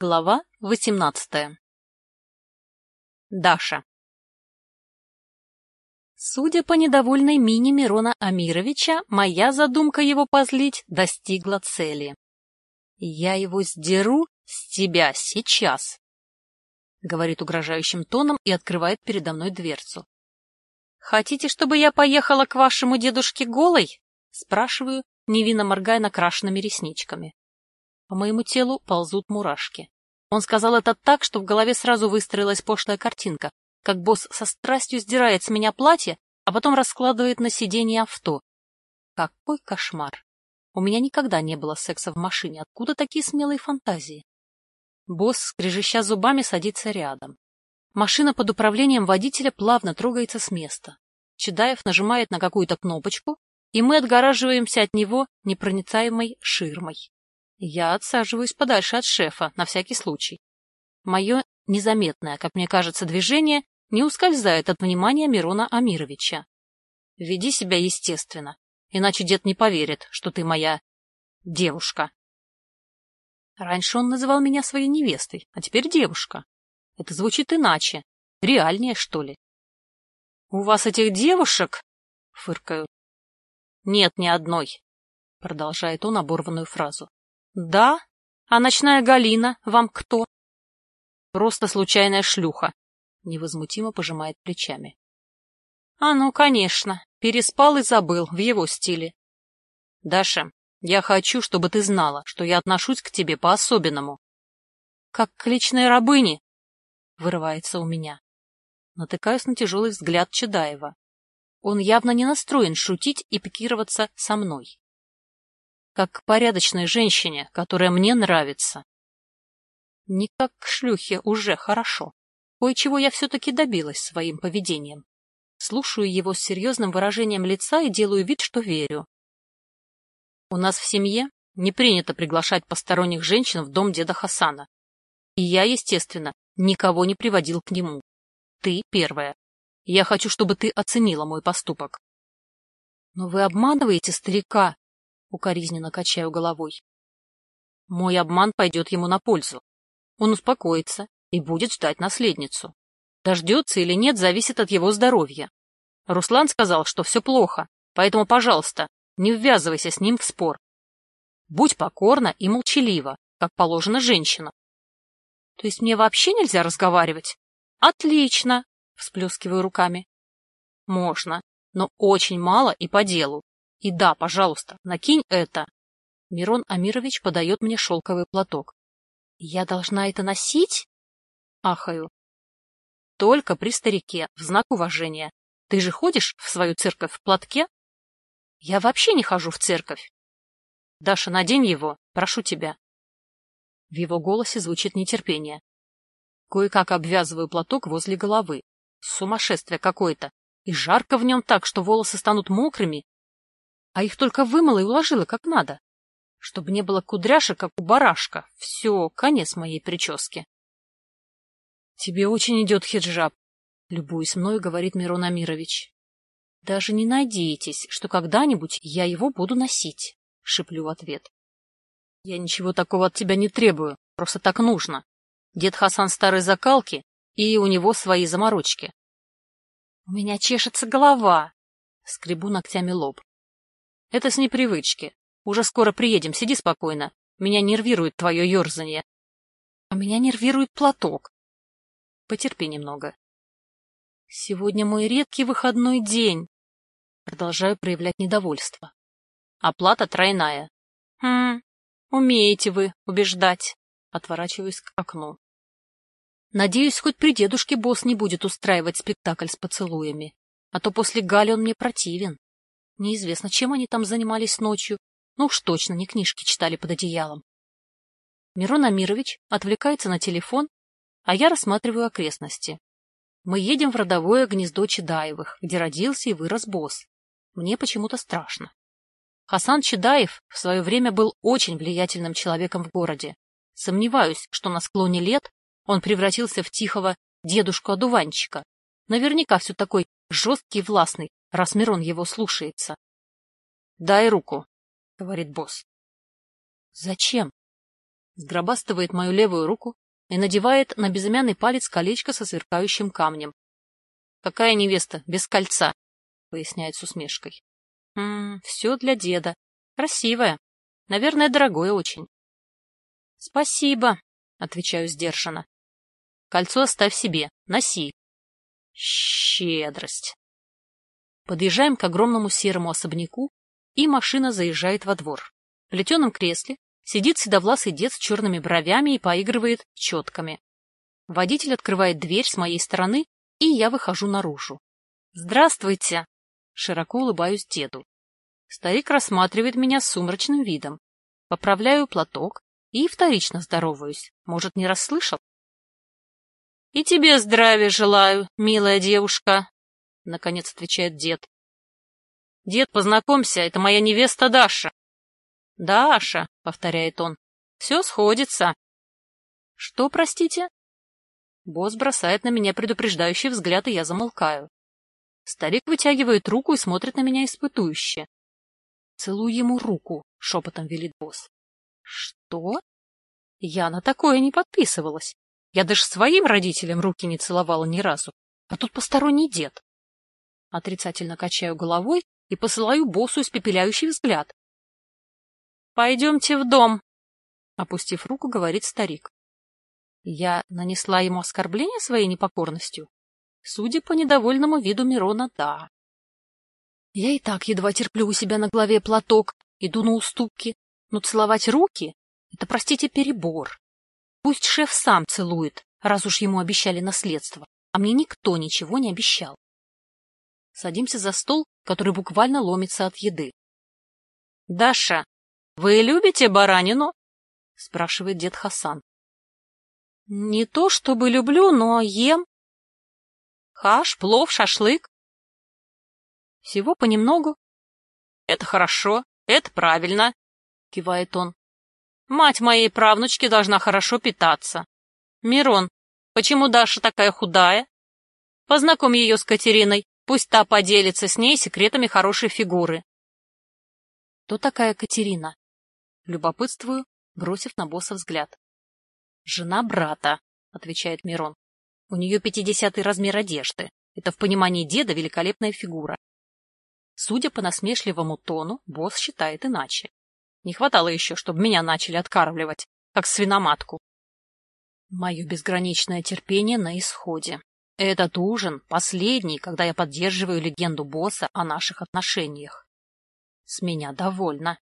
Глава 18 Даша Судя по недовольной мине Мирона Амировича, моя задумка его позлить достигла цели. «Я его сдеру с тебя сейчас», — говорит угрожающим тоном и открывает передо мной дверцу. «Хотите, чтобы я поехала к вашему дедушке голой?» — спрашиваю, невинно моргая накрашенными ресничками. По моему телу ползут мурашки. Он сказал это так, что в голове сразу выстроилась пошлая картинка, как босс со страстью сдирает с меня платье, а потом раскладывает на сиденье авто. Какой кошмар! У меня никогда не было секса в машине. Откуда такие смелые фантазии? Босс, скрежеща зубами, садится рядом. Машина под управлением водителя плавно трогается с места. Чедаев нажимает на какую-то кнопочку, и мы отгораживаемся от него непроницаемой ширмой. Я отсаживаюсь подальше от шефа, на всякий случай. Мое незаметное, как мне кажется, движение не ускользает от внимания Мирона Амировича. Веди себя естественно, иначе дед не поверит, что ты моя девушка. Раньше он называл меня своей невестой, а теперь девушка. Это звучит иначе, реальнее, что ли. — У вас этих девушек? — фыркаю. — Нет ни одной, — продолжает он оборванную фразу. Да? А ночная Галина вам кто? Просто случайная шлюха. Невозмутимо пожимает плечами. А ну, конечно, переспал и забыл в его стиле. Даша, я хочу, чтобы ты знала, что я отношусь к тебе по-особенному. Как к личной рабыне, вырывается у меня. Натыкаюсь на тяжелый взгляд Чедаева. Он явно не настроен шутить и пикироваться со мной как к порядочной женщине, которая мне нравится. Не как к шлюхе уже хорошо. Кое-чего я все-таки добилась своим поведением. Слушаю его с серьезным выражением лица и делаю вид, что верю. У нас в семье не принято приглашать посторонних женщин в дом деда Хасана. И я, естественно, никого не приводил к нему. Ты первая. Я хочу, чтобы ты оценила мой поступок. Но вы обманываете старика, Укоризненно качаю головой. Мой обман пойдет ему на пользу. Он успокоится и будет ждать наследницу. Дождется или нет, зависит от его здоровья. Руслан сказал, что все плохо, поэтому, пожалуйста, не ввязывайся с ним в спор. Будь покорна и молчалива, как положено женщина. То есть мне вообще нельзя разговаривать? Отлично, всплескиваю руками. Можно, но очень мало и по делу. И да, пожалуйста, накинь это. Мирон Амирович подает мне шелковый платок. Я должна это носить? Ахаю. Только при старике, в знак уважения. Ты же ходишь в свою церковь в платке? Я вообще не хожу в церковь. Даша, надень его, прошу тебя. В его голосе звучит нетерпение. Кое-как обвязываю платок возле головы. Сумасшествие какое-то. И жарко в нем так, что волосы станут мокрыми, а их только вымыла и уложила как надо. Чтобы не было кудряшек, как у барашка. Все, конец моей прически. — Тебе очень идет хиджаб, — любуясь мною, говорит Мирон Амирович. — Даже не надейтесь, что когда-нибудь я его буду носить, — шиплю в ответ. — Я ничего такого от тебя не требую, просто так нужно. Дед Хасан старой закалки, и у него свои заморочки. — У меня чешется голова, — скребу ногтями лоб. Это с непривычки. Уже скоро приедем, сиди спокойно. Меня нервирует твое ерзанье. А меня нервирует платок. Потерпи немного. Сегодня мой редкий выходной день. Продолжаю проявлять недовольство. Оплата тройная. Хм, умеете вы убеждать. Отворачиваюсь к окну. Надеюсь, хоть при дедушке босс не будет устраивать спектакль с поцелуями, а то после Гали он мне противен. Неизвестно, чем они там занимались ночью, но уж точно не книжки читали под одеялом. Мирон Амирович отвлекается на телефон, а я рассматриваю окрестности. Мы едем в родовое гнездо Чедаевых, где родился и вырос босс. Мне почему-то страшно. Хасан Чедаев в свое время был очень влиятельным человеком в городе. Сомневаюсь, что на склоне лет он превратился в тихого дедушку-одуванчика. Наверняка все такой жесткий и властный, раз Мирон его слушается. — Дай руку, — говорит босс. — Зачем? сгробастывает мою левую руку и надевает на безымянный палец колечко со сверкающим камнем. «Какая невеста? Без кольца», — поясняет с усмешкой. «Ммм, все для деда. Красивая. Наверное, дорогое очень». «Спасибо», — отвечаю сдержанно. «Кольцо оставь себе. Носи». Щедрость. Подъезжаем к огромному серому особняку, и машина заезжает во двор. В плетеном кресле сидит седовласый дед с черными бровями и поигрывает четками. Водитель открывает дверь с моей стороны, и я выхожу наружу. «Здравствуйте!» Широко улыбаюсь деду. Старик рассматривает меня с сумрачным видом. Поправляю платок и вторично здороваюсь. Может, не расслышал? — И тебе здравия желаю, милая девушка, — наконец отвечает дед. — Дед, познакомься, это моя невеста Даша. — Даша, — повторяет он, — все сходится. — Что, простите? Босс бросает на меня предупреждающий взгляд, и я замолкаю. Старик вытягивает руку и смотрит на меня испытующе. «Целуй ему руку», — шепотом велит босс. «Что?» Я на такое не подписывалась. Я даже своим родителям руки не целовала ни разу. А тут посторонний дед. Отрицательно качаю головой и посылаю боссу испепеляющий взгляд. «Пойдемте в дом», — опустив руку, говорит старик. Я нанесла ему оскорбление своей непокорностью? Судя по недовольному виду Мирона, да. Я и так едва терплю у себя на голове платок, иду на уступки, но целовать руки — это, простите, перебор. Пусть шеф сам целует, раз уж ему обещали наследство, а мне никто ничего не обещал. Садимся за стол, который буквально ломится от еды. — Даша, вы любите баранину? — спрашивает дед Хасан. — Не то чтобы люблю, но ем. — Хаш, плов, шашлык? — Всего понемногу. — Это хорошо, это правильно, — кивает он. — Мать моей правнучки должна хорошо питаться. Мирон, почему Даша такая худая? Познакомь ее с Катериной, пусть та поделится с ней секретами хорошей фигуры. — Кто такая Катерина? Любопытствую, бросив на босса взгляд. «Жена брата», — отвечает Мирон. «У нее пятидесятый размер одежды. Это в понимании деда великолепная фигура». Судя по насмешливому тону, босс считает иначе. Не хватало еще, чтобы меня начали откармливать, как свиноматку. Мое безграничное терпение на исходе. Этот ужин — последний, когда я поддерживаю легенду босса о наших отношениях. С меня довольно.